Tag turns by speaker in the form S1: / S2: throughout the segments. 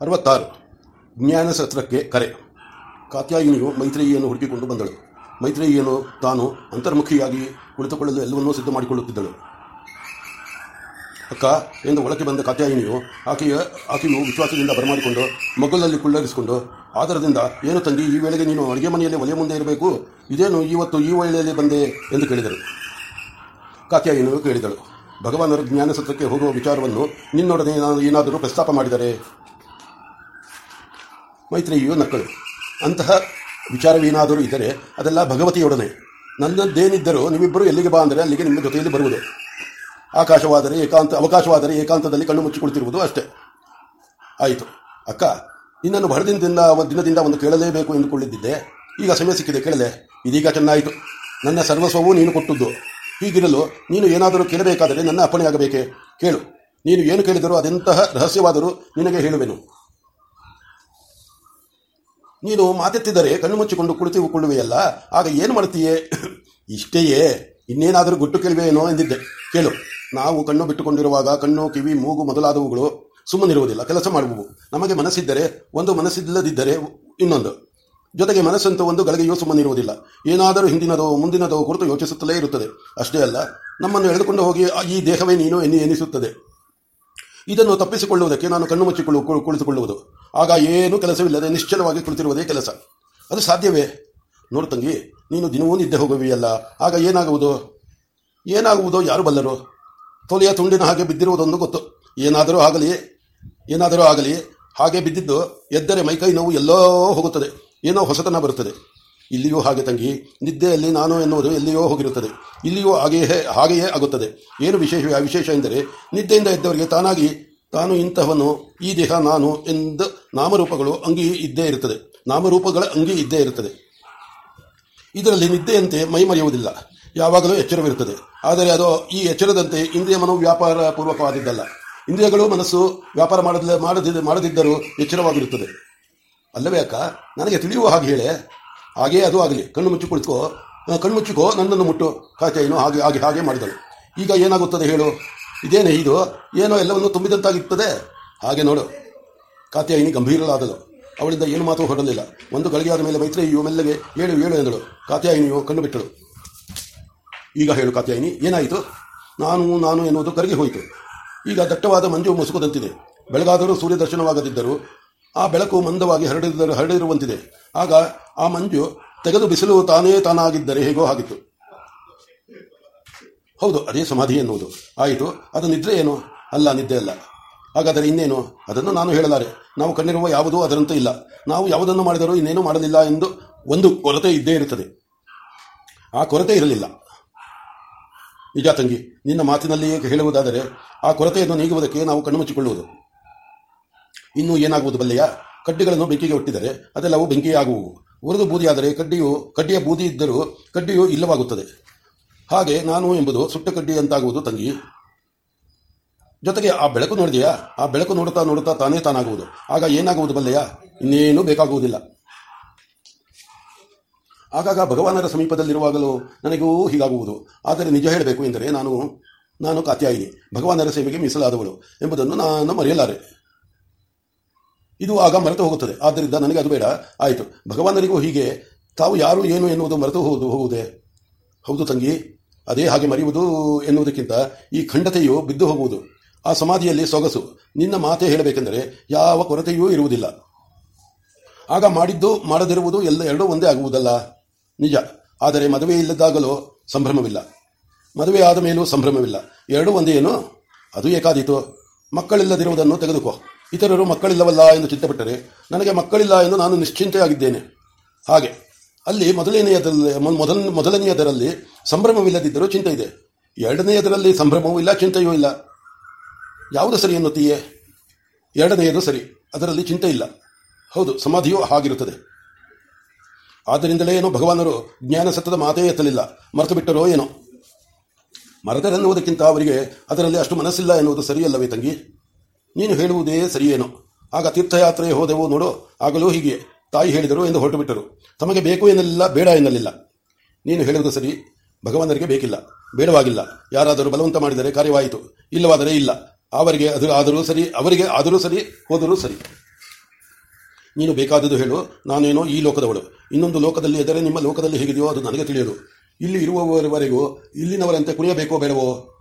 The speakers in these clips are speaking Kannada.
S1: ಅರವತ್ತಾರು. ಜ್ಞಾನ ಸತ್ರಕ್ಕೆ ಕರೆ. ಕಾತ್ಯಾಯಿನಿಯು ಮೈತ್ರೇಯಿಯನ್ನು ಹುಡುಕಿಕೊಂಡು ಬಂದಳು. ಮೈತ್ರೇಯಿಯನ್ನು ತಾನು ಅಂತರ್ಮುಖಿಯಾಗಿ ಕುಳಿತುಕೊಳ್ಳಲು ಎಲ್ಲವನ್ನೂ ಸಿದ್ಧ ಮಾಡಿಕೊಳ್ಳುತ್ತಿದ್ದಳು ಅಕ್ಕ ಎಂದು ಒಳಕ್ಕೆ ಬಂದ ಕಾತ್ಯಾಯಿನಿಯು ಆಕೆಯ, ಆಕೆಯು ವಿಶ್ವಾಸದಿಂದ ಬರಮಾಡಿಕೊಂಡು ಮಗುಲಲ್ಲಿ ಕುಳ್ಳರಿಸಿಕೊಂಡು ಆಧಾರದಿಂದ ಏನು ತಂಗಿ ಈ ವೇಳೆಗೆ ನೀನು ಅಡುಗೆ ಮನೆಯಲ್ಲಿ ಒಲೆ ಮುಂದೆ ಇರಬೇಕು? ಇದೇನು ಇವತ್ತು ಈ ವೇಳೆಯಲ್ಲಿ ಬಂದೆ ಎಂದು ಕೇಳಿದರು. ಕಾತ್ಯಾಯಿನಿಯು ಕೇಳಿದಳು. ಭಗವಾನರ ಜ್ಞಾನ ಸತ್ರಕ್ಕೆ ಹೋಗುವ ವಿಚಾರವನ್ನು ನಿನ್ನೊಡನೆ ನಾನು ಏನಾದರೂ ಪ್ರಸ್ತಾಪ ಮಾಡಿದರೆ? ಮೈತ್ರಿಯು ನಕ್ಕಳು. ಅಂತಹ ವಿಚಾರವೇನಾದರೂ ಇದ್ದರೆ ಅದೆಲ್ಲ ಭಗವತಿಯೊಡನೆ. ನನ್ನದ್ದೇನಿದ್ದರೂ ನೀವಿಬ್ಬರು ಎಲ್ಲಿಗೆ ಬಾ ಅಂದರೆ ಅಲ್ಲಿಗೆ ನಿಮ್ಮ ಜೊತೆಯಲ್ಲಿ ಬರುವುದು. ಆಕಾಶವಾದರೆ ಏಕಾಂತ, ಅವಕಾಶವಾದರೆ ಏಕಾಂತದಲ್ಲಿ ಕಣ್ಣು ಮುಚ್ಚಿಕೊಳ್ತಿರುವುದು ಅಷ್ಟೇ. ಆಯಿತು. ಅಕ್ಕ, ನಿನ್ನನ್ನು ಬಹಳ ದಿನದಿಂದ ಒಂದು ದಿನದಿಂದ ಒಂದು ಕೇಳಲೇಬೇಕು ಎಂದುಕೊಂಡಿದ್ದೆ ಈಗ ಸಮಯ ಸಿಕ್ಕಿದೆ, ಕೇಳಲೆ. ಇದೀಗ ಚೆನ್ನಾಯಿತು. ನನ್ನ ಸರ್ವಸ್ವವೂ ನೀನು ಕೊಟ್ಟದ್ದು. ಹೀಗಿರಲು ನೀನು ಏನಾದರೂ ಕೇಳಬೇಕಾದರೆ ನನ್ನ ಅಪ್ಪಣೆಯಾಗಬೇಕೆ? ಕೇಳು. ನೀನು ಏನು ಕೇಳಿದರೂ ಅದೆಂತಹ ರಹಸ್ಯವಾದರೂ ನಿನಗೆ ಹೇಳುವೆನು. ನೀನು ಮಾತೆತ್ತಿದರೆ ಕಣ್ಣು ಮುಚ್ಚಿಕೊಂಡು ಕುಳಿತುಕೊಳ್ಳುವೆಯಲ್ಲ ಆಗ ಏನು ಮಾಡುತ್ತೀಯೇ? ಇಷ್ಟೆಯೇ. ಇನ್ನೇನಾದರೂ ಗುಟ್ಟು ಕೇಳುವೆಯೇನೋ ಎಂದಿದ್ದೆ. ಕೇಳು. ನಾವು ಕಣ್ಣು ಬಿಟ್ಟುಕೊಂಡಿರುವಾಗ ಕಣ್ಣು, ಕಿವಿ, ಮೂಗು ಮೊದಲಾದವುಗಳು ಸುಮ್ಮನಿರುವುದಿಲ್ಲ. ಕೆಲಸ ಮಾಡುವವು. ನಮಗೆ ಮನಸ್ಸಿದ್ದರೆ, ಒಂದು ಮನಸ್ಸಿಲ್ಲದಿದ್ದರೆ ಇನ್ನೊಂದು. ಜೊತೆಗೆ ಮನಸ್ಸಂತೂ ಒಂದು ಗಳಿಗೆಯೂ ಸುಮ್ಮನಿರುವುದಿಲ್ಲ. ಏನಾದರೂ ಹಿಂದಿನದೋ, ಮುಂದಿನದೋ ಕುರಿತು ಯೋಚಿಸುತ್ತಲೇ ಇರುತ್ತದೆ. ಅಷ್ಟೇ ಅಲ್ಲ, ನಮ್ಮನ್ನು ಎಳೆದುಕೊಂಡು ಹೋಗಿ, ಈ ದೇಹವೇ ನೀನು ಎನ್ನಿ ಎನಿಸುತ್ತದೆ ಇದನ್ನು ತಪ್ಪಿಸಿಕೊಳ್ಳುವುದಕ್ಕೆ ನಾನು ಕಣ್ಣು ಮುಚ್ಚಿಕೊಳ್ಳು ಕುಳಿತುಕೊಳ್ಳುವುದು. ಆಗ ಏನೂ ಕೆಲಸವಿಲ್ಲದೆ ನಿಶ್ಚಲವಾಗಿ ಕುಳಿತಿರುವುದೇ ಕೆಲಸ. ಅದು ಸಾಧ್ಯವೇ? ನೋಡು ತಂಗಿ, ನೀನು ದಿನವೂ ನಿದ್ದೆ ಹೋಗುವಿಯಲ್ಲ. ಆಗ ಏನಾಗುವುದು? ಏನಾಗುವುದೋ ಯಾರು ಬಲ್ಲರು? ತೊಲೆಯ ತುಂಡಿನ ಹಾಗೆ ಬಿದ್ದಿರುವುದೊಂದು ಗೊತ್ತು. ಏನಾದರೂ ಆಗಲಿ ಏನಾದರೂ ಆಗಲಿ, ಹಾಗೆ ಬಿದ್ದಿದ್ದು ಎದ್ದರೆ ಮೈಕೈ ನೋವು ಎಲ್ಲೋ ಹೋಗುತ್ತದೆ. ಏನೋ ಹೊಸತನ ಬರುತ್ತದೆ. ಇಲ್ಲಿಯೂ ಹಾಗೆ ತಂಗಿ, ನಿದ್ದೆಯಲ್ಲಿ ನಾನು ಎನ್ನುವುದು ಎಲ್ಲಿಯೋ ಹೋಗಿರುತ್ತದೆ. ಇಲ್ಲಿಯೂ ಹಾಗೆಯೇ ಹಾಗೆಯೇ ಆಗುತ್ತದೆ. ಏನು ವಿಶೇಷ ವಿಶೇಷ ಎಂದರೆ, ನಿದ್ದೆಯಿಂದ ಇದ್ದವರಿಗೆ ತಾನಾಗಿ, ತಾನು ಇಂತಹವನು ಈ ದೇಹ ನಾನು ಎಂದು ನಾಮರೂಪಗಳು ಅಂಗಿ ಇದ್ದೇ ಇರುತ್ತದೆ. ನಾಮರೂಪಗಳ ಅಂಗಿ ಇದ್ದೇ ಇರುತ್ತದೆ. ಇದರಲ್ಲಿ ನಿದ್ದೆಯಂತೆ ಮೈ ಮರೆಯುವುದಿಲ್ಲ. ಯಾವಾಗಲೂ ಎಚ್ಚರವಿರುತ್ತದೆ. ಆದರೆ ಅದು ಈ ಎಚ್ಚರದಂತೆ ಇಂದ್ರಿಯ ಮನೋ ವ್ಯಾಪಾರ ಪೂರ್ವಕವಾದದ್ದಲ್ಲ ಇಂದ್ರಿಯಗಳು ಮನಸ್ಸು ವ್ಯಾಪಾರ ಮಾಡದ ಮಾಡದಿದ್ದ, ಮಾಡದಿದ್ದರೂ ಎಚ್ಚರವಾಗಿರುತ್ತದೆ. ಅಲ್ಲವೇ ಅಕ್ಕ? ನನಗೆ ತಿಳಿಯುವ ಹಾಗೆ ಹೇಳೆ. ಹಾಗೇ ಅದು ಆಗಲಿ. ಕಣ್ಣು ಮುಚ್ಚಿ ಕುಳಿತುಕೋ ಕಣ್ಣು ಮುಚ್ಚಿಕೋ, ನನ್ನನ್ನು ಮುಟ್ಟು. ಕಾಚೆಯನ್ನು ಹಾಗೆ ಹಾಗೆ ಹಾಗೆ ಮಾಡಿದಳು. ಈಗ ಏನಾಗುತ್ತದೆ ಹೇಳು. ಇದೇನೇ ಇದು. ಏನೋ ಎಲ್ಲವನ್ನು ತುಂಬಿದಂತಾಗಿರ್ತದೆ. ಹಾಗೆ ನೋಡು. ಕಾತ್ಯಾಯಿನಿ ಗಂಭೀರಳಾದಳು. ಅವಳಿಂದ ಏನು ಮಾತು ಹೊರಡಲಿಲ್ಲ. ಒಂದು ಗಳಿಗೆಯಾದ ಮೇಲೆ ಮೈತ್ರಿಯು ಮೆಲ್ಲಗೆ ಏಳು ಹೇಳು ಎಂದಳು. ಕಾತ್ಯಾಯಿನಿಯು ಕಣ್ಣು ಬಿಟ್ಟಳು. ಈಗ ಹೇಳು ಕಾತ್ಯಾಯಿನಿ ಏನಾಯಿತು? ನಾನು ನಾನು ಎನ್ನುವುದು ಕರಗಿ ಹೋಯಿತು. ಈಗ ದಟ್ಟವಾದ ಮಂಜು ಮುಸುಕದಂತಿದೆ. ಬೆಳಗಾದರೂ ಸೂರ್ಯ ದರ್ಶನವಾಗದಿದ್ದರೂ ಆ ಬೆಳಕು ಮಂದವಾಗಿ ಹರಡಿದ ಹರಡಿರುವಂತಿದೆ. ಆಗ ಆ ಮಂಜು ತೆಗೆದು ಬಿಸಿಲು ತಾನೇ ತಾನಾಗಿದ್ದರೆ ಹೇಗೋ ಆಗಿತ್ತು ಹೌದು, ಅದೇ ಸಮಾಧಿ ಎನ್ನುವುದು. ಆಯಿತು, ಅದು ನಿದ್ರೆ ಏನು? ಅಲ್ಲ, ನಿದ್ದೆ ಅಲ್ಲ. ಹಾಗಾದರೆ ಇನ್ನೇನು? ಅದನ್ನು ನಾನು ಹೇಳಲಾರೆ. ನಾವು ಕಂಡಿರುವ ಯಾವುದೂ ಅದರಂತೆ ಇಲ್ಲ. ನಾವು ಯಾವುದನ್ನು ಮಾಡಿದರೂ ಇನ್ನೇನು ಮಾಡಲಿಲ್ಲ ಎಂದು ಒಂದು ಕೊರತೆ ಇದ್ದೇ ಇರುತ್ತದೆ. ಆ ಕೊರತೆ ಇರಲಿಲ್ಲ. ನಿಜ ತಂಗಿ, ನಿನ್ನ ಮಾತಿನಲ್ಲಿಯೇ ಹೇಳುವುದಾದರೆ ಆ ಕೊರತೆಯನ್ನು ನೀಗುವುದಕ್ಕೆ ನಾವು ಕಣ್ಣು ಮುಚ್ಚಿಕೊಳ್ಳುವುದು. ಇನ್ನು ಏನಾಗುವುದು ಬಲ್ಲೆಯ? ಕಡ್ಡಿಗಳನ್ನು ಬೆಂಕಿಗೆ ಒಟ್ಟಿದರೆ ಅದೆಲ್ಲವೂ ಬೆಂಕಿಯಾಗುವು. ಉರಿದು ಬೂದಿಯಾದರೆ ಕಡ್ಡಿಯು, ಕಡ್ಡಿಯ ಬೂದಿ ಇದ್ದರೂ ಕಡ್ಡಿಯು ಇಲ್ಲವಾಗುತ್ತದೆ. ಹಾಗೆ ನಾನು ಎಂಬುದು ಸುಟ್ಟ ಕಡ್ಡಿ ಅಂತಾಗುವುದು ತಂಗಿ. ಜೊತೆಗೆ ಆ ಬೆಳಕು ನೋಡಿದೆಯಾ? ಆ ಬೆಳಕು ನೋಡುತ್ತಾ ನೋಡುತ್ತಾ ತಾನೇ ತಾನಾಗುವುದು. ಆಗ ಏನಾಗುವುದು ಬಲ್ಲೆಯ? ಇನ್ನೇನು ಬೇಕಾಗುವುದಿಲ್ಲ. ಆಗಾಗ ಭಗವಾನರ ಸಮೀಪದಲ್ಲಿರುವಾಗಲೂ ನನಗೂ ಹೀಗಾಗುವುದು. ಆದರೆ ನಿಜ ಹೇಳಬೇಕು ಎಂದರೆ ನಾನು ನಾನು ಕಾತ್ಯಾಯಿನಿ. ಭಗವಾನರ ಸೇವೆಗೆ ಮೀಸಲಾದವಳು ಎಂಬುದನ್ನು ನಾನು ಮರೆಯಲಾರೆ. ಇದು ಆಗ ಮರೆತು ಹೋಗುತ್ತದೆ. ಆದ್ದರಿಂದ ನನಗೆ ಅದು ಬೇಡ. ಆಯಿತು. ಭಗವಾನರಿಗೂ ಹೀಗೆ, ತಾವು ಯಾರು ಏನು ಎನ್ನುವುದು ಮರೆತು ಹೋಗುವುದು ಹೋಗುವುದೇ? ಹೌದು ತಂಗಿ. ಅದೇ ಹಾಗೆ ಮರೆಯುವುದು ಎನ್ನುವುದಕ್ಕಿಂತ ಈ ಖಂಡತೆಯು ಬಿದ್ದು ಹೋಗುವುದು. ಆ ಸಮಾಧಿಯಲ್ಲಿ ಸೊಗಸು. ನಿನ್ನ ಮಾತೇ ಹೇಳಬೇಕೆಂದರೆ ಯಾವ ಕೊರತೆಯೂ ಇರುವುದಿಲ್ಲ. ಆಗ ಮಾಡಿದ್ದು, ಮಾಡದಿರುವುದು ಎಲ್ಲ ಎರಡೂ ಒಂದೇ ಆಗುವುದಲ್ಲ. ನಿಜ. ಆದರೆ ಮದುವೆ ಇಲ್ಲದಾಗಲೂ ಸಂಭ್ರಮವಿಲ್ಲ. ಮದುವೆ ಆದ ಮೇಲೂ ಸಂಭ್ರಮವಿಲ್ಲ. ಎರಡೂ ಒಂದೇನು ಅದು ಏಕಾದೀತು. ಮಕ್ಕಳಿಲ್ಲದಿರುವುದನ್ನು ತೆಗೆದುಕೋ. ಇತರರು ಮಕ್ಕಳಿಲ್ಲವಲ್ಲ ಎಂದು ಚಿಂತೆಪಟ್ಟರೆ ನನಗೆ ಮಕ್ಕಳಿಲ್ಲ ಎಂದು ನಾನು ನಿಶ್ಚಿಂತೆಯಾಗಿದ್ದೇನೆ. ಹಾಗೆ, ಅಲ್ಲಿ ಮೊದಲನೆಯದರಲ್ಲಿ ಮೊದಲ, ಮೊದಲನೆಯದರಲ್ಲಿ ಸಂಭ್ರಮವಿಲ್ಲದಿದ್ದರೂ ಚಿಂತೆ ಇದೆ ಎರಡನೆಯದರಲ್ಲಿ ಸಂಭ್ರಮವೂ ಇಲ್ಲ, ಚಿಂತೆಯೂ ಇಲ್ಲ. ಯಾವುದು ಸರಿ ಎನ್ನುತ್ತೀಯೇ? ಎರಡನೆಯದು ಸರಿ, ಅದರಲ್ಲಿ ಚಿಂತೆ ಇಲ್ಲ ಹೌದು, ಸಮಾಧಿಯೂ ಹಾಗಿರುತ್ತದೆ. ಆದ್ದರಿಂದಲೇ ಏನೋ ಭಗವಾನರು ಜ್ಞಾನ ಸತ್ಯದ ಮಾತೇ ಎತ್ತಲಿಲ್ಲ. ಮರೆತು ಬಿಟ್ಟರೋ ಏನೋ? ಮರೆತರೆನ್ನುವುದಕ್ಕಿಂತ ಅವರಿಗೆ ಅದರಲ್ಲಿ ಅಷ್ಟು ಮನಸ್ಸಿಲ್ಲ ಎನ್ನುವುದು ಸರಿಯಲ್ಲವೇ ತಂಗಿ? ನೀನು ಹೇಳುವುದೇ ಸರಿಯೇನು? ಆಗ ತೀರ್ಥಯಾತ್ರೆ ಹೋದೆವು ನೋಡು, ಆಗಲೂ ಹೀಗೆ. ತಾಯಿ ಹೇಳಿದರು ಎಂದು ಹೊರಟು ಬಿಟ್ಟರು ತಮಗೆ ಬೇಕು ಎನ್ನಲಿಲ್ಲ, ಬೇಡ ಎನ್ನಲಿಲ್ಲ. ನೀನು ಹೇಳುವುದು ಸರಿ. ಭಗವಂತರಿಗೆ ಬೇಕಿಲ್ಲ. ಬೇಡವಾಗಿಲ್ಲ. ಯಾರಾದರೂ ಬಲವಂತ ಮಾಡಿದರೆ ಕಾರ್ಯವಾಯಿತು. ಇಲ್ಲವಾದರೆ ಇಲ್ಲ. ಅವರಿಗೆ ಅದು ಆದರೂ ಸರಿ, ಅವರಿಗೆ ಆದರೂ ಸರಿ, ಹೋದರೂ ಸರಿ. ನೀನು ಬೇಕಾದದ್ದು ಹೇಳು. ನಾನೇನೋ ಈ ಲೋಕದವಳು. ಇನ್ನೊಂದು ಲೋಕದಲ್ಲಿ ಎದರೆ ನಿಮ್ಮ ಲೋಕದಲ್ಲಿ ಹೇಗಿದೆಯೋ ಅದು ನನಗೆ ತಿಳಿಯದು. ಇಲ್ಲಿ ಇರುವವರೆಗೂ ಇಲ್ಲಿನವರಂತೆ ಕುಣಿಯಬೇಕೋ ಬೇಡವೋ?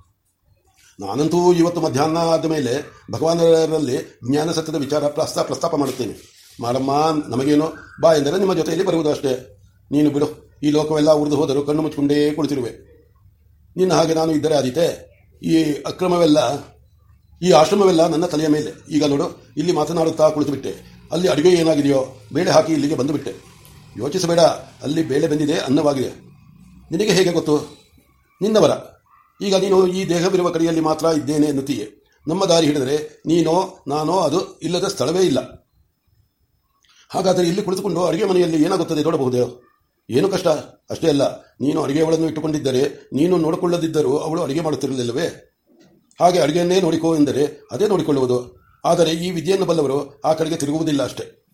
S1: ನಾನಂತೂ ಇವತ್ತು ಮಧ್ಯಾಹ್ನ ಆದ ಮೇಲೆ ಭಗವಾನರಲ್ಲಿ ಜ್ಞಾನ ಸತ್ಯದ ವಿಚಾರ ಪ್ರಸ್ತಾ ಪ್ರಸ್ತಾಪ ಮಾಡುತ್ತೇನೆ. ಮಾಡಮ್ಮ ನಮಗೇನೋ? ಬಾ ಎಂದರೆ ನಿಮ್ಮ ಜೊತೆಯಲ್ಲಿ ಬರುವುದು ಅಷ್ಟೇ. ನೀನು ಬಿಡು. ಈ ಲೋಕವೆಲ್ಲ ಉರಿದು ಹೋದರೂ ಕಣ್ಣು ಮುಚ್ಚಿಕೊಂಡೇ ಕುಳಿತಿರುವೆ. ನಿನ್ನ ಹಾಗೆ ನಾನು ಇದ್ದರೆ ಆದೀತೆ. ಈ ಅಕ್ರಮವೆಲ್ಲ, ಈ ಆಶ್ರಮವೆಲ್ಲ ನನ್ನ ತಲೆಯ ಮೇಲೆ. ಈಗ ನೋಡು, ಇಲ್ಲಿ ಮಾತನಾಡುತ್ತಾ ಕುಳಿತುಬಿಟ್ಟೆ. ಅಲ್ಲಿ ಅಡುಗೆ ಏನಾಗಿದೆಯೋ? ಬೇಳೆ ಹಾಕಿ ಇಲ್ಲಿಗೆ ಬಂದುಬಿಟ್ಟೆ. ಯೋಚಿಸಬೇಡ, ಅಲ್ಲಿ ಬೇಳೆ ಬಂದಿದೆ ಅನ್ನವಾಗಿದೆ. ನಿನಗೆ ಹೇಗೆ ಗೊತ್ತು? ನಿನ್ನವರ. ಈಗ ನೀನು ಈ ದೇಹವಿರುವ ಕಡೆಯಲ್ಲಿ ಮಾತ್ರ ಇದ್ದೇನೆ ಎನ್ನುತ್ತೀಯೆ. ನಮ್ಮ ದಾರಿ ಹಿಡಿದರೆ ನೀನೋ, ನಾನೋ ಅದು ಇಲ್ಲದ ಸ್ಥಳವೇ ಇಲ್ಲ. ಹಾಗಾದರೆ ಇಲ್ಲಿ ಕುಳಿತುಕೊಂಡು ಅಡುಗೆ ಮನೆಯಲ್ಲಿ ಏನಾಗುತ್ತದೆ ನೋಡಬಹುದೇ? ಏನು ಕಷ್ಟ? ಅಷ್ಟೇ ಅಲ್ಲ, ನೀನು ಅಡುಗೆಯವಳನ್ನು ಇಟ್ಟುಕೊಂಡಿದ್ದರೆ, ನೀನು ನೋಡಿಕೊಳ್ಳದಿದ್ದರೂ ಅವಳು ಅಡುಗೆ ಮಾಡುತ್ತಿರಲಿಲ್ಲವೇ? ಹಾಗೆ ಅಡುಗೆಯನ್ನೇ ನೋಡಿಕೋ ಎಂದರೆ ಅದೇ ನೋಡಿಕೊಳ್ಳುವುದು. ಆದರೆ ಈ ವಿದ್ಯೆಯನ್ನು ಬಲ್ಲವರು ಆ ಕಡೆಗೆ ತಿರುಗುವುದಿಲ್ಲ ಅಷ್ಟೇ.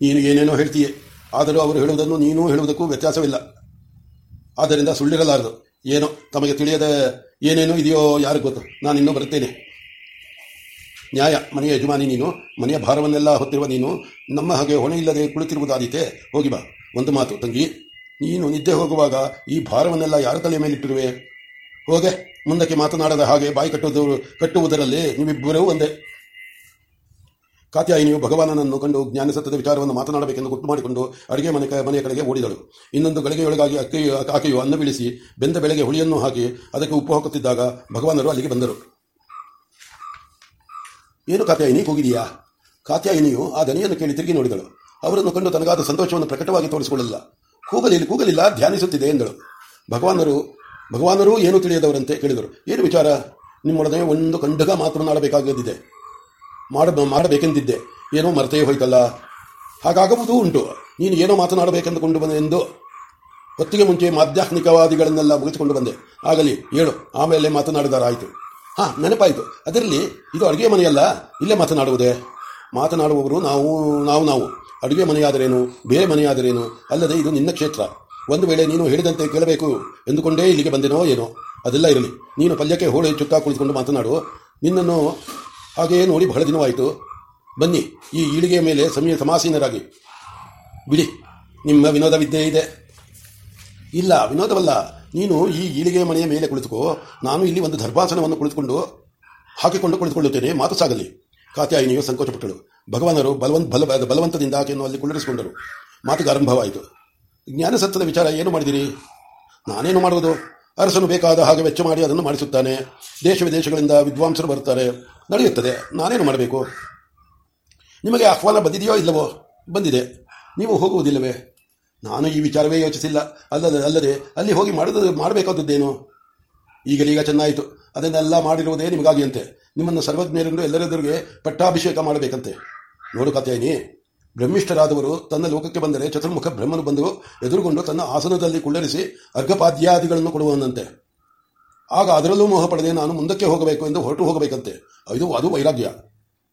S1: ನೀನು ಏನೇನೋ ಹೇಳ್ತೀಯೇ, ಆದರೂ ಅವರು ಹೇಳುವುದನ್ನು ನೀನು ಹೇಳುವುದಕ್ಕೂ ವ್ಯತ್ಯಾಸವಿಲ್ಲ. ಆದ್ದರಿಂದ ಸುಳ್ಳಿರಲಾರದು. ಏನೋ, ತಮಗೆ ತಿಳಿಯದ ಏನೇನೋ ಇದೆಯೋ ಯಾರು ಗೊತ್ತು? ನಾನು ಇನ್ನೂ ಬರುತ್ತೇನೆ. ನ್ಯಾಯ, ಮನೆಯ ಯಜಮಾನಿ ನೀನು, ಮನೆಯ ಭಾರವನ್ನೆಲ್ಲ ಹೊತ್ತಿರುವ ನೀನು, ನಮ್ಮ ಹಾಗೆ ಹೊಣೆ ಇಲ್ಲದೆ ಕುಳಿತಿರುವುದಾದೀತೆ, ಹೋಗಿ ಬಾ. ಒಂದು ಮಾತು, ತಂಗಿ. ನೀನು ನಿದ್ದೆ ಹೋಗುವಾಗ ಈ ಭಾರವನ್ನೆಲ್ಲ ಯಾರ ತಲೆ ಮೇಲಿಟ್ಟಿರುವೆ? ಹೋಗೆ, ಮುಂದಕ್ಕೆ ಮಾತನಾಡದ ಹಾಗೆ ಬಾಯಿ ಕಟ್ಟುವುದು, ಕಟ್ಟುವುದರಲ್ಲಿ ನೀವಿಬ್ಬರೂ ಒಂದೇ. ಕಾತ್ಯಾಯಿನಿಯು ಭಗವಾನನನ್ನು ಕಂಡು ಜ್ಞಾನಸತ್ವದ ವಿಚಾರವನ್ನು ಮಾತನಾಡಬೇಕೆಂದು ಗೊತ್ತು ಮಾಡಿಕೊಂಡು ಅಡುಗೆ ಮನೆ ಮನೆಯ ಕಡೆಗೆ ಓಡಿದಳು. ಇನ್ನೊಂದು ಗಳಿಗೆಯೊಳಗಾಗಿ ಅಕ್ಕೆಯು ಆಕೆಯು ಅನ್ನ ಬಿಳಿಸಿ ಬೆಂದ ಬೆಳೆಗೆ ಹುಳಿಯನ್ನು ಹಾಕಿ ಅದಕ್ಕೆ ಉಪ್ಪು ಹಾಕುತ್ತಿದ್ದಾಗ ಭಗವಾನರು ಅಲ್ಲಿಗೆ ಬಂದರು. ಏನು ಕಾತ್ಯಾಯಿನಿ, ಕೂಗಿದೆಯಾ? ಕಾತ್ಯಾಯಿನಿಯು ಆ ದನಿಯನ್ನು ಕೇಳಿ ತಿರುಗಿ ನೋಡಿದಳು. ಅವರನ್ನು ಕಂಡು ತನಗಾದ ಸಂತೋಷವನ್ನು ಪ್ರಕಟವಾಗಿ ತೋರಿಸಿಕೊಳ್ಳಲಿಲ್ಲ. ಕೂಗಲಿಲ್ಲ ಕೂಗಲಿಲ್ಲ, ಧ್ಯಾನಿಸುತ್ತಿದೆ ಎಂದಳು. ಭಗವಾನರು, ಭಗವಾನರೂ ಏನು ತಿಳಿಯದವರಂತೆ ಕೇಳಿದರು. ಏನು ವಿಚಾರ? ನಿಮ್ಮೊಡನೆ ಒಂದು ಕಂಡಗ ಮಾತನಾಡಬೇಕಾಗದಿದೆ ಮಾಡ ಮಾಡಬೇಕೆಂದಿದ್ದೆ. ಏನೋ ಮರೆತೇ ಹೋಯ್ತಲ್ಲ. ಹಾಗಾಗುವುದೂ ಉಂಟು. ನೀನು ಏನೋ ಮಾತನಾಡಬೇಕೆಂದುಕೊಂಡು ಬಂದೆ ಎಂದು ಹೊತ್ತಿಗೆ ಮುಂಚೆ ಮಾಧ್ಯಾತ್ಮಿಕವಾದಿಗಳನ್ನೆಲ್ಲ ಮುಗಿಸಿಕೊಂಡು ಬಂದೆ. ಆಗಲಿ, ಹೇಳು. ಆಮೇಲೆ ಮಾತನಾಡಿದಾರಾಯಿತು ಹಾ, ನೆನಪಾಯಿತು. ಅದರಲ್ಲಿ ಇದು ಅಡುಗೆ ಮನೆಯಲ್ಲ? ಇಲ್ಲೇ ಮಾತನಾಡುವುದೇ? ಮಾತನಾಡುವವರು ನಾವು ನಾವು ನಾವು. ಅಡುಗೆ ಮನೆಯಾದರೇನು? ಬೇರೆ ಮನೆಯಾದರೇನು? ಅಲ್ಲದೆ ಇದು ನಿನ್ನ ಕ್ಷೇತ್ರ. ಒಂದು ವೇಳೆ ನೀನು ಹೇಳಿದಂತೆ ಕೇಳಬೇಕು ಎಂದುಕೊಂಡೇ ಇಲ್ಲಿಗೆ ಬಂದೆನೋ ಏನೋ. ಅದೆಲ್ಲ ಇರಲಿ. ನೀನು ಪಲ್ಯಕ್ಕೆ ಹೋಳಿ ಚುಕ್ಕಾ ಕುಳಿತುಕೊಂಡು ಮಾತನಾಡು. ನಿನ್ನನ್ನು ಹಾಗೆಯೇ ನೋಡಿ ಬಹಳ ದಿನವಾಯಿತು. ಬನ್ನಿ, ಈ ಈಳಿಗೆಯ ಮೇಲೆ ಸಮಯ ಸಮಾಸೀನರಾಗಿ. ಬಿಡಿ, ನಿಮ್ಮ ವಿನೋದ ವಿದ್ಯೆ ಇದೆ. ಇಲ್ಲ, ವಿನೋದವಲ್ಲ. ನೀನು ಈ ಈಳಿಗೆ ಮನೆಯ ಮೇಲೆ ಕುಳಿತುಕೋ. ನಾನು ಇಲ್ಲಿ ಒಂದು ಧರ್ಮಾಸನವನ್ನು ಕುಳಿತುಕೊಂಡು ಹಾಕಿಕೊಂಡು ಕುಳಿತುಕೊಳ್ಳುತ್ತೇನೆ. ಮಾತು ಸಾಗಲಿ. ಕಾತ್ಯಾಯಿನಿಯು ಸಂಕೋಚಪಟ್ಟಳು. ಭಗವಾನರು ಬಲವಂತ ಬಲ ಬಲವಂತದಿಂದ ಆಕೆಯನ್ನು ಅಲ್ಲಿ ಕುಳ್ಳಿರಿಸಿಕೊಂಡರು. ಮಾತಿಗೆ ಆರಂಭವಾಯಿತು. ಜ್ಞಾನಸತ್ವದ ವಿಚಾರ ಏನು ಮಾಡಿದಿರಿ? ನಾನೇನು ಮಾಡುವುದು? ಅರಸನು ಬೇಕಾದ ಹಾಗೆ ವೆಚ್ಚ ಮಾಡಿ ಅದನ್ನು ಮಾಡಿಸುತ್ತಾನೆ. ದೇಶ ವಿದೇಶಗಳಿಂದ ವಿದ್ವಾಂಸರು ಬರುತ್ತಾರೆ. ನಡೆಯುತ್ತದೆ. ನಾನೇನು ಮಾಡಬೇಕು? ನಿಮಗೆ ಆಹ್ವಾನ ಬಂದಿದೆಯೋ ಇಲ್ಲವೋ? ಬಂದಿದೆ. ನೀವು ಹೋಗುವುದಿಲ್ಲವೇ? ನಾನು ಈ ವಿಚಾರವೇ ಯೋಚಿಸಿಲ್ಲ. ಅಲ್ಲದೆ ಅಲ್ಲದೆ, ಅಲ್ಲಿ ಹೋಗಿ ಮಾಡಿದ, ಮಾಡಬೇಕಾದದ್ದೇನು? ಈಗಲೀಗ ಚೆನ್ನಾಯಿತು. ಅದನ್ನೆಲ್ಲ ಮಾಡಿರುವುದೇ ನಿಮಗಾಗಿಯಂತೆ. ನಿಮ್ಮನ್ನು ಸರ್ವಜ್ಞರೆಂದು ಎಲ್ಲರೆದುರಿಗೆ ಪಟ್ಟಾಭಿಷೇಕ ಮಾಡಬೇಕಂತೆ. ನೋಡು ಕಥೆಯನಿ ಬ್ರಹ್ಮಿಷ್ಠರಾದವರು ತನ್ನ ಲೋಕಕ್ಕೆ ಬಂದರೆ ಚತುರ್ಮುಖ ಬ್ರಹ್ಮನು ಬಂದು ಎದುರುಗೊಂಡು ತನ್ನ ಆಸನದಲ್ಲಿ ಕುಳ್ಳರಿಸಿ ಅರ್ಘಪಾದ್ಯಾದಿಗಳನ್ನು ಕೊಡುವನಂತೆ. ಆಗ ಅದರಲ್ಲೂ ಮೋಹ ಪಡೆದೆ ನಾನು ಮುಂದಕ್ಕೆ ಹೋಗಬೇಕು ಎಂದು ಹೊರಟು ಹೋಗಬೇಕಂತೆ. ಇದು ಅದು ವೈರಾಗ್ಯ,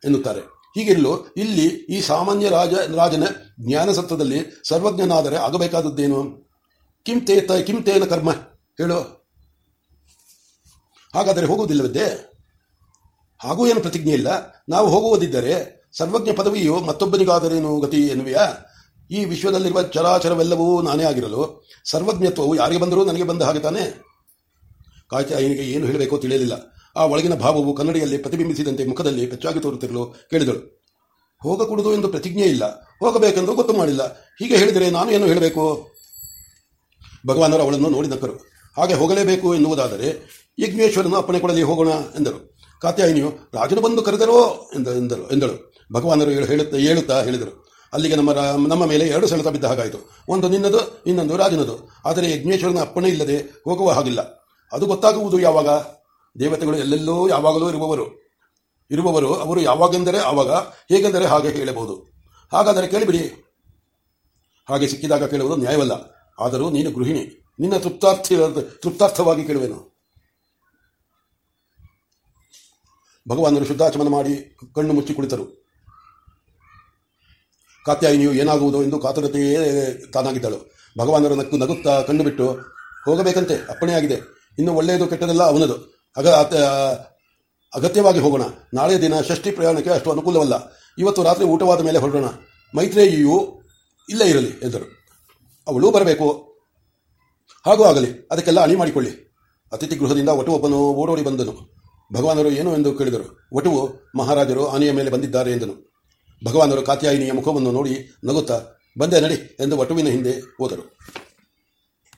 S1: ಎನ್ನುತ್ತಾರೆ. ಹೀಗಿರಲು ಇಲ್ಲಿ ಈ ಸಾಮಾನ್ಯ ರಾಜ, ರಾಜನ ಜ್ಞಾನಸತ್ವದಲ್ಲಿ ಸರ್ವಜ್ಞನಾದರೆ ಆಗಬೇಕಾದದ್ದೇನು? ಕಿಂ ತೇತ ಕಿಂ ತೇನ ಕರ್ಮ, ಹೇಳು. ಹಾಗಾದರೆ ಹೋಗುವುದಿಲ್ಲವಿದ್ದೆ ಹಾಗೂ ಏನು ಪ್ರತಿಜ್ಞೆ ಇಲ್ಲ? ನಾವು ಹೋಗುವುದಿದ್ದರೆ ಸರ್ವಜ್ಞ ಪದವಿಯು ಮತ್ತೊಬ್ಬನಿಗಾದರೇನು ಗತಿ ಎನ್ನುವೆಯಾ? ಈ ವಿಶ್ವದಲ್ಲಿರುವ ಚರಾಚರವೆಲ್ಲವೂ ನಾನೇ ಆಗಿರಲು ಸರ್ವಜ್ಞತ್ವವು ಯಾರಿಗೆ ಬಂದರೂ ನನಗೆ ಬಂದ ಹಾಗೆ ತಾನೇ? ಕಾಯ್ತಾಯಿನಿಗೆ ಏನು ಹೇಳಬೇಕೋ ತಿಳಿಯಲಿಲ್ಲ. ಆ ಒಳಗಿನ ಭಾವವು ಕನ್ನಡಿಯಲ್ಲಿ ಪ್ರತಿಬಿಂಬಿಸಿದಂತೆ ಮುಖದಲ್ಲಿ ಪೆಚ್ಚಾಗಿ ತೋರುತ್ತಿರಲು ಕೇಳಿದಳು. ಹೋಗಕೂಡದು ಎಂದು ಪ್ರತಿಜ್ಞೆ ಇಲ್ಲ. ಹೋಗಬೇಕೆಂದು ಗೊತ್ತು ಮಾಡಿಲ್ಲ. ಹೀಗೆ ಹೇಳಿದರೆ ನಾನು ಏನು ಹೇಳಬೇಕು? ಭಗವಾನರು ಅವಳನ್ನು ನೋಡಿ ನಕ್ಕರು. ಹಾಗೆ ಹೋಗಲೇಬೇಕು ಎನ್ನುವುದಾದರೆ, ಯಜ್ಞೇಶ್ವರನ ಅಪ್ಪಣೆ ಕೊಡಲಿ ಹೋಗೋಣ ಎಂದರು. ಕಾತ್ಯಾಯಿನಿಯು, ರಾಜನು ಬಂದು ಕರೆದರೋ ಎಂದ, ಎಂದರು, ಎಂದಳು. ಭಗವಾನರು ಹೇಳುತ್ತಾ ಹೇಳುತ್ತಾ ಹೇಳಿದರು. ಅಲ್ಲಿಗೆ ನಮ್ಮ ನಮ್ಮ ಮೇಲೆ ಎರಡು ಸೆಳೆತ ಬಿದ್ದ ಹಾಗಾಯಿತು. ಒಂದು ನಿನ್ನದು, ಇನ್ನೊಂದು ರಾಜನದು. ಆದರೆ ಯಜ್ಞೇಶ್ವರನ ಅಪ್ಪಣೆ ಇಲ್ಲದೆ ಹೋಗುವ ಹಾಗಿಲ್ಲ. ಅದು ಗೊತ್ತಾಗುವುದು ಯಾವಾಗ? ದೇವತೆಗಳು ಎಲ್ಲೆಲ್ಲೋ ಯಾವಾಗಲೂ ಇರುವವರು. ಇರುವವರು ಅವರು ಯಾವಾಗೆಂದರೆ ಆವಾಗ, ಹೇಗೆಂದರೆ ಹಾಗೆ ಹೇಳಬಹುದು. ಹಾಗಾದರೆ ಕೇಳಿಬಿಡಿ. ಹಾಗೆ ಸಿಕ್ಕಿದಾಗ ಕೇಳುವುದು ನ್ಯಾಯವಲ್ಲ. ಆದರೂ ನೀನು ಗೃಹಿಣಿ. ನಿನ್ನ ತೃಪ್ತಾರ್ಥಿ, ತೃಪ್ತಾರ್ಥವಾಗಿ ಕೇಳುವೆನು. ಭಗವಾನರು ಶುದ್ಧಾಚಮನ ಮಾಡಿ ಕಣ್ಣು ಮುಚ್ಚಿ ಕುಳಿತರು. ಕಾತ್ಯಾಯಿನಿಯು ಏನಾಗುವುದು ಎಂದು ಕಾತುರತೆಯೇ ತಾನಾಗಿದ್ದಳು. ಭಗವಾನರು ನಕ್ಕು ನಗುತ್ತಾ ಕಣ್ಣು ಬಿಟ್ಟು, ಹೋಗಬೇಕಂತೆ, ಅಪ್ಪಣೆಯಾಗಿದೆ. ಇನ್ನು ಒಳ್ಳೆಯದು ಕೆಟ್ಟದೆಲ್ಲ ಅವನದು. ಅಗ ಅಗತ್ಯವಾಗಿ ಹೋಗೋಣ. ನಾಳೆ ದಿನ ಷಷ್ಠಿ ಪ್ರಯಾಣಕ್ಕೆ ಅಷ್ಟು ಅನುಕೂಲವಲ್ಲ. ಇವತ್ತು ರಾತ್ರಿ ಊಟವಾದ ಮೇಲೆ ಹೊರಡೋಣ. ಮೈತ್ರೇಯಿಯು ಇಲ್ಲೇ ಇರಲಿ ಎಂದರು. ಅವಳು ಬರಬೇಕು. ಹಾಗೂ ಆಗಲಿ. ಅದಕ್ಕೆಲ್ಲ ಅಣಿ ಮಾಡಿಕೊಳ್ಳಿ. ಅತಿಥಿ ಗೃಹದಿಂದ ಒಟು ಒಬ್ಬನು ಓಡೋಡಿ ಬಂದನು. ಭಗವಾನರು ಏನು ಎಂದು ಕೇಳಿದರು. ಒಟುವು ಮಹಾರಾಜರು ಆನೆಯ ಮೇಲೆ ಬಂದಿದ್ದಾರೆ ಎಂದನು. ಭಗವಾನರು ಕಾತ್ಯಾಯಿನಿಯ ಮುಖವನ್ನು ನೋಡಿ ನಗುತ್ತಾ, ಬಂದೆ ನಡಿ ಎಂದು ವಟುವಿನ ಹಿಂದೆ ಹೋದರು.